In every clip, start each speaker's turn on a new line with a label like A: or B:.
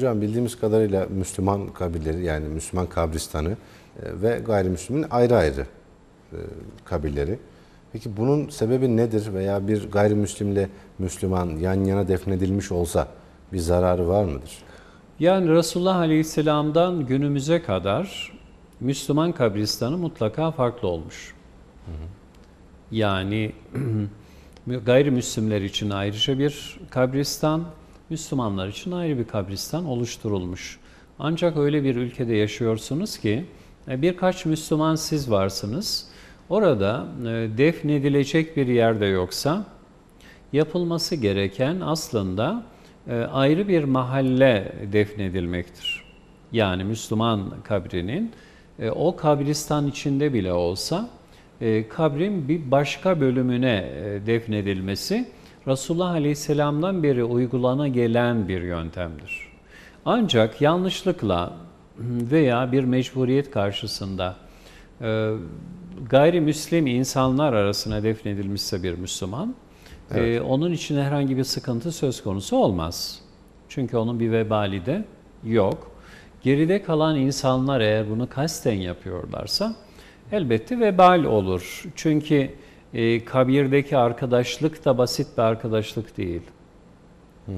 A: Hocam bildiğimiz kadarıyla Müslüman kabirleri yani Müslüman kabristanı e, ve gayrimüslimin ayrı ayrı e, kabirleri. Peki bunun sebebi nedir veya bir gayrimüslimle Müslüman yan yana defnedilmiş olsa bir zararı var mıdır?
B: Yani Resulullah Aleyhisselam'dan günümüze kadar Müslüman kabristanı mutlaka farklı olmuş. Yani gayrimüslimler için ayrıca bir kabristan, Müslümanlar için ayrı bir kabristan oluşturulmuş. Ancak öyle bir ülkede yaşıyorsunuz ki e, birkaç Müslüman siz varsınız. Orada e, defnedilecek bir yerde yoksa yapılması gereken aslında e, ayrı bir mahalle defnedilmektir. Yani Müslüman kabrinin o kabristan içinde bile olsa kabrin bir başka bölümüne defnedilmesi Resulullah Aleyhisselam'dan beri uygulana gelen bir yöntemdir. Ancak yanlışlıkla veya bir mecburiyet karşısında e, gayrimüslim insanlar arasına defnedilmişse bir Müslüman, e, evet. onun için herhangi bir sıkıntı söz konusu olmaz. Çünkü onun bir vebali de yok. Geride kalan insanlar eğer bunu kasten yapıyorlarsa elbette vebal olur. Çünkü e, kabirdeki arkadaşlık da basit bir arkadaşlık değil. Hmm.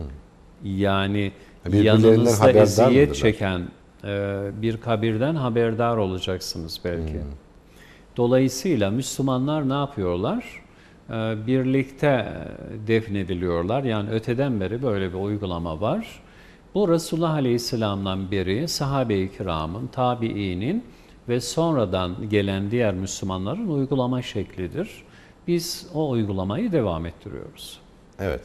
B: Yani yanınızda eziyet mıdırlar? çeken e, bir kabirden haberdar olacaksınız belki. Hmm. Dolayısıyla Müslümanlar ne yapıyorlar? E, birlikte defnediliyorlar. Yani öteden beri böyle bir uygulama var. Bu Resulullah Aleyhisselam'dan beri sahabe-i kiramın, tabiinin ve sonradan gelen diğer Müslümanların uygulama şeklidir. Biz o uygulamayı devam ettiriyoruz.
A: Evet.